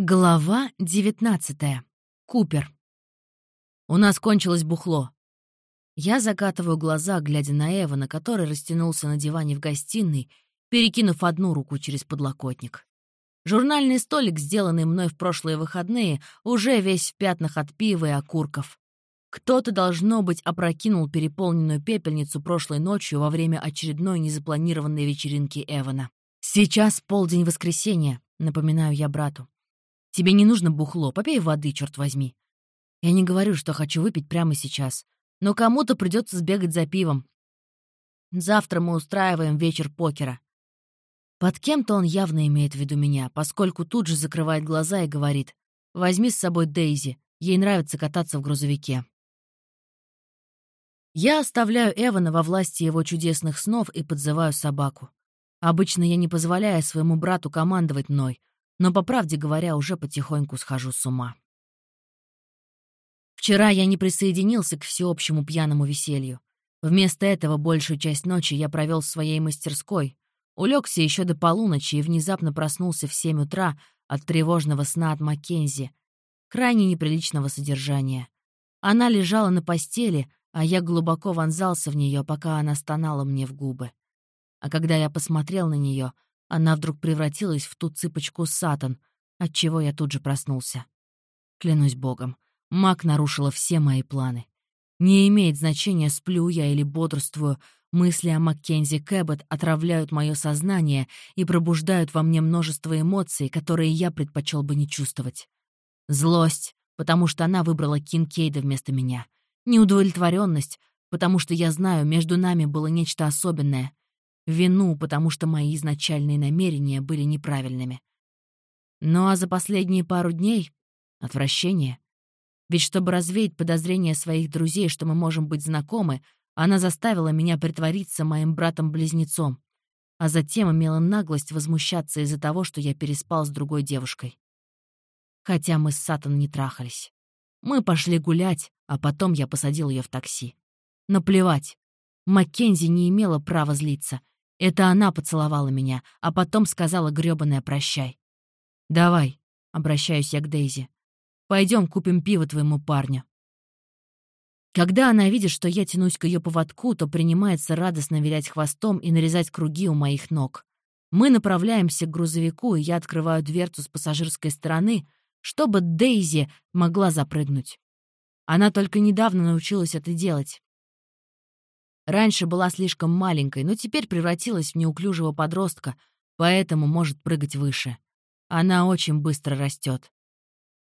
Глава 19. Купер. У нас кончилось бухло. Я закатываю глаза, глядя на Эвана, который растянулся на диване в гостиной, перекинув одну руку через подлокотник. Журнальный столик, сделанный мной в прошлые выходные, уже весь в пятнах от пива и окурков. Кто-то, должно быть, опрокинул переполненную пепельницу прошлой ночью во время очередной незапланированной вечеринки Эвана. «Сейчас полдень воскресенья», — напоминаю я брату. Тебе не нужно бухло, попей воды, черт возьми. Я не говорю, что хочу выпить прямо сейчас, но кому-то придется сбегать за пивом. Завтра мы устраиваем вечер покера. Под кем-то он явно имеет в виду меня, поскольку тут же закрывает глаза и говорит, «Возьми с собой Дейзи, ей нравится кататься в грузовике». Я оставляю Эвана во власти его чудесных снов и подзываю собаку. Обычно я не позволяю своему брату командовать мной, но, по правде говоря, уже потихоньку схожу с ума. Вчера я не присоединился к всеобщему пьяному веселью. Вместо этого большую часть ночи я провел в своей мастерской, улегся еще до полуночи и внезапно проснулся в семь утра от тревожного сна от Маккензи, крайне неприличного содержания. Она лежала на постели, а я глубоко вонзался в нее, пока она стонала мне в губы. А когда я посмотрел на нее — она вдруг превратилась в ту цыпочку Сатан, от чего я тут же проснулся. Клянусь богом, маг нарушила все мои планы. Не имеет значения, сплю я или бодрствую, мысли о Маккензи Кэббет отравляют мое сознание и пробуждают во мне множество эмоций, которые я предпочел бы не чувствовать. Злость, потому что она выбрала Кинкейда вместо меня. Неудовлетворенность, потому что я знаю, между нами было нечто особенное вину, потому что мои изначальные намерения были неправильными. Ну а за последние пару дней — отвращение. Ведь чтобы развеять подозрения своих друзей, что мы можем быть знакомы, она заставила меня притвориться моим братом-близнецом, а затем имела наглость возмущаться из-за того, что я переспал с другой девушкой. Хотя мы с Сатан не трахались. Мы пошли гулять, а потом я посадил ее в такси. Наплевать. Маккензи не имела права злиться. Это она поцеловала меня, а потом сказала грёбаное «прощай». «Давай», — обращаюсь я к Дейзи, — «пойдем купим пиво твоему парню». Когда она видит, что я тянусь к ее поводку, то принимается радостно вилять хвостом и нарезать круги у моих ног. Мы направляемся к грузовику, и я открываю дверцу с пассажирской стороны, чтобы Дейзи могла запрыгнуть. Она только недавно научилась это делать. Раньше была слишком маленькой, но теперь превратилась в неуклюжего подростка, поэтому может прыгать выше. Она очень быстро растет.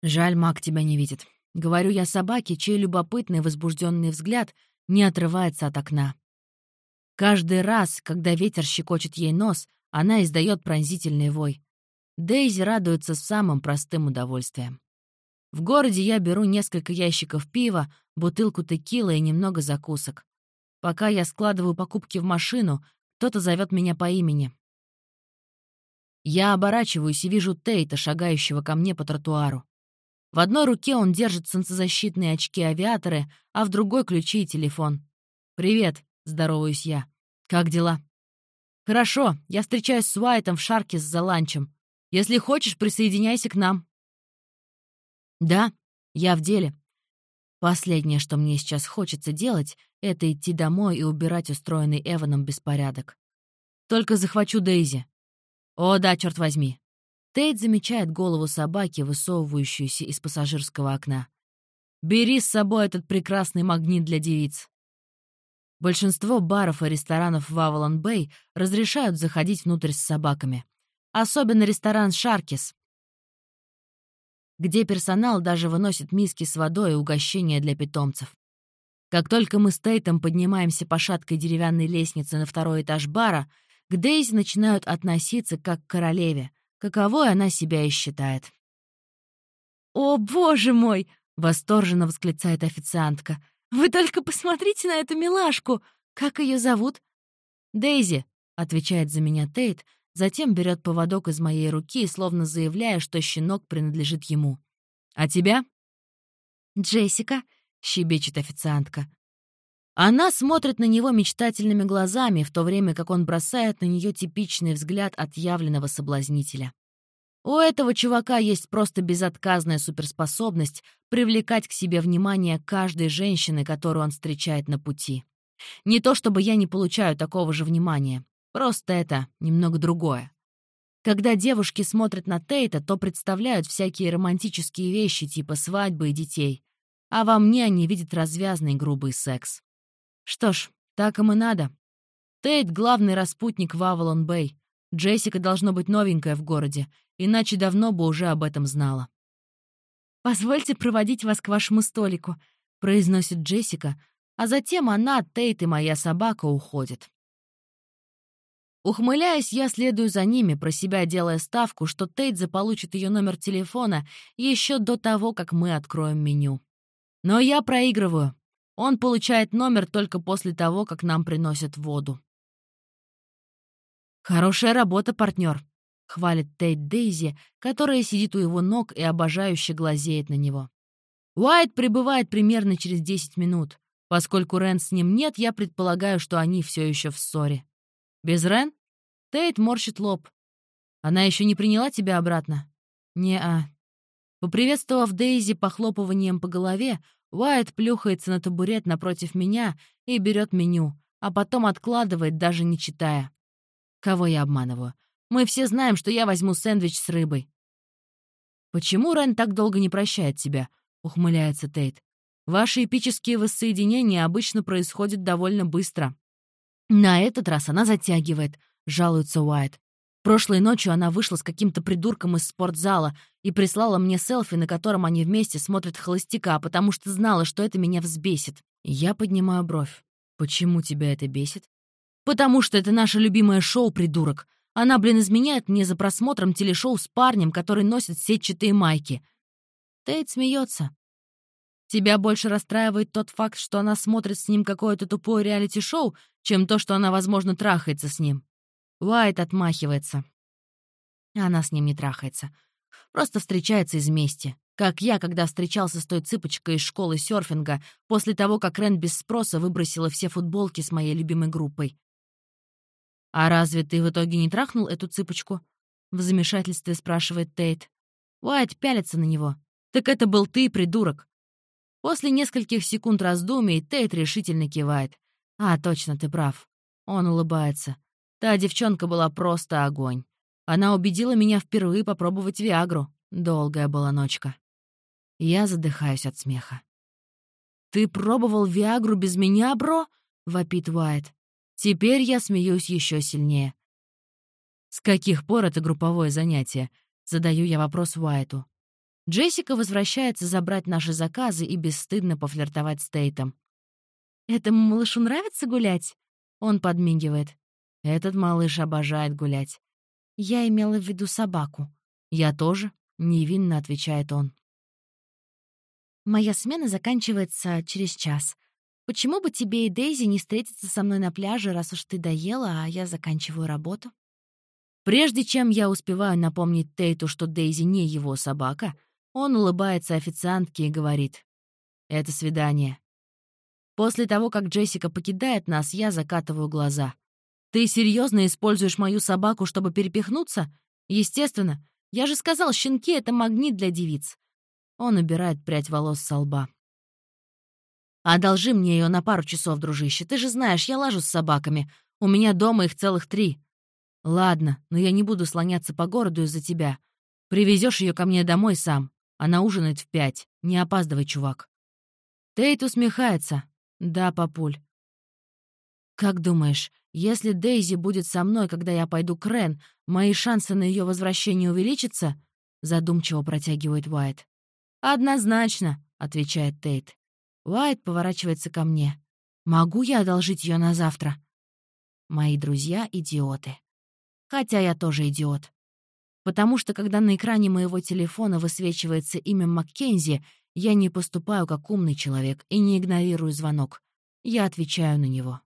Жаль, маг тебя не видит. Говорю я собаке, чей любопытный возбужденный взгляд не отрывается от окна. Каждый раз, когда ветер щекочет ей нос, она издает пронзительный вой. Дейзи радуется самым простым удовольствием. В городе я беру несколько ящиков пива, бутылку текила и немного закусок. Пока я складываю покупки в машину, кто-то зовет меня по имени. Я оборачиваюсь и вижу Тейта, шагающего ко мне по тротуару. В одной руке он держит солнцезащитные очки-авиаторы, а в другой — ключи и телефон. «Привет», — здороваюсь я. «Как дела?» «Хорошо, я встречаюсь с Уайтом в Шаркис за ланчем. Если хочешь, присоединяйся к нам». «Да, я в деле. Последнее, что мне сейчас хочется делать, это идти домой и убирать устроенный Эваном беспорядок. Только захвачу Дейзи. О, да, черт возьми. Тейт замечает голову собаки, высовывающуюся из пассажирского окна. «Бери с собой этот прекрасный магнит для девиц». Большинство баров и ресторанов в Авалон-Бэй разрешают заходить внутрь с собаками. Особенно ресторан «Шаркис», где персонал даже выносит миски с водой и угощения для питомцев. Как только мы с Тейтом поднимаемся по шаткой деревянной лестнице на второй этаж бара, к Дейзи начинают относиться как к королеве, каковой она себя и считает. «О, боже мой!» — восторженно восклицает официантка. «Вы только посмотрите на эту милашку! Как ее зовут?» «Дейзи», — отвечает за меня Тейт, затем берет поводок из моей руки, словно заявляя, что щенок принадлежит ему. «А тебя?» «Джессика», — щебечет официантка. Она смотрит на него мечтательными глазами, в то время как он бросает на нее типичный взгляд отъявленного соблазнителя. У этого чувака есть просто безотказная суперспособность привлекать к себе внимание каждой женщины, которую он встречает на пути. Не то чтобы я не получаю такого же внимания, просто это немного другое. Когда девушки смотрят на Тейта, то представляют всякие романтические вещи типа свадьбы и детей, а во мне они видят развязный грубый секс. Что ж, так им и надо. Тейт — главный распутник в Авалон-Бэй. Джессика должно быть новенькая в городе, иначе давно бы уже об этом знала. «Позвольте проводить вас к вашему столику», — произносит Джессика, а затем она, Тейт и моя собака уходят. Ухмыляясь, я следую за ними, про себя делая ставку, что Тейт заполучит ее номер телефона еще до того, как мы откроем меню. Но я проигрываю. Он получает номер только после того, как нам приносят воду. «Хорошая работа, партнер», — хвалит Тейт Дейзи, которая сидит у его ног и обожающе глазеет на него. Уайт прибывает примерно через 10 минут. Поскольку Рен с ним нет, я предполагаю, что они все еще в ссоре. Без Рен? Тейт морщит лоб. Она еще не приняла тебя обратно? Не-а. Поприветствовав Дейзи похлопыванием по голове, Уайт плюхается на табурет напротив меня и берет меню, а потом откладывает, даже не читая. Кого я обманываю? Мы все знаем, что я возьму сэндвич с рыбой. «Почему Рен так долго не прощает тебя?» — ухмыляется Тейт. «Ваши эпические воссоединения обычно происходят довольно быстро». «На этот раз она затягивает», — жалуется Уайт. Прошлой ночью она вышла с каким-то придурком из спортзала и прислала мне селфи, на котором они вместе смотрят холостяка, потому что знала, что это меня взбесит. Я поднимаю бровь. «Почему тебя это бесит?» «Потому что это наше любимое шоу, придурок. Она, блин, изменяет мне за просмотром телешоу с парнем, который носит сетчатые майки». Тейт смеется. «Тебя больше расстраивает тот факт, что она смотрит с ним какое-то тупое реалити-шоу, чем то, что она, возможно, трахается с ним». Уайт отмахивается. Она с ним не трахается. Просто встречается из мести. Как я, когда встречался с той цыпочкой из школы серфинга, после того, как Рен без спроса выбросила все футболки с моей любимой группой. «А разве ты в итоге не трахнул эту цыпочку?» — в замешательстве спрашивает Тейт. Уайт пялится на него. «Так это был ты, придурок!» После нескольких секунд раздумий Тейт решительно кивает. «А, точно, ты прав». Он улыбается. Та девчонка была просто огонь. Она убедила меня впервые попробовать Виагру. Долгая была ночка. Я задыхаюсь от смеха. «Ты пробовал Виагру без меня, бро?» — вопит Уайт. Теперь я смеюсь еще сильнее. «С каких пор это групповое занятие?» — задаю я вопрос Уайту. Джессика возвращается забрать наши заказы и бесстыдно пофлиртовать с Тейтом. «Этому малышу нравится гулять?» Он подмигивает. Этот малыш обожает гулять. Я имела в виду собаку. Я тоже, невинно отвечает он. Моя смена заканчивается через час. Почему бы тебе и Дейзи не встретиться со мной на пляже, раз уж ты доела, а я заканчиваю работу? Прежде чем я успеваю напомнить Тейту, что Дейзи не его собака, он улыбается официантке и говорит «Это свидание». После того, как Джессика покидает нас, я закатываю глаза. Ты серьезно используешь мою собаку, чтобы перепихнуться? Естественно. Я же сказал, щенки — это магнит для девиц. Он убирает прядь волос со лба. «Одолжи мне ее на пару часов, дружище. Ты же знаешь, я лажу с собаками. У меня дома их целых три. Ладно, но я не буду слоняться по городу из-за тебя. Привезешь ее ко мне домой сам. Она ужинает в пять. Не опаздывай, чувак». Тейт усмехается. «Да, папуль. «Как думаешь, если Дейзи будет со мной, когда я пойду к Рен, мои шансы на ее возвращение увеличатся?» Задумчиво протягивает Уайт. «Однозначно», — отвечает Тейт. Уайт поворачивается ко мне. «Могу я одолжить ее на завтра?» Мои друзья — идиоты. Хотя я тоже идиот. Потому что, когда на экране моего телефона высвечивается имя Маккензи, я не поступаю как умный человек и не игнорирую звонок. Я отвечаю на него.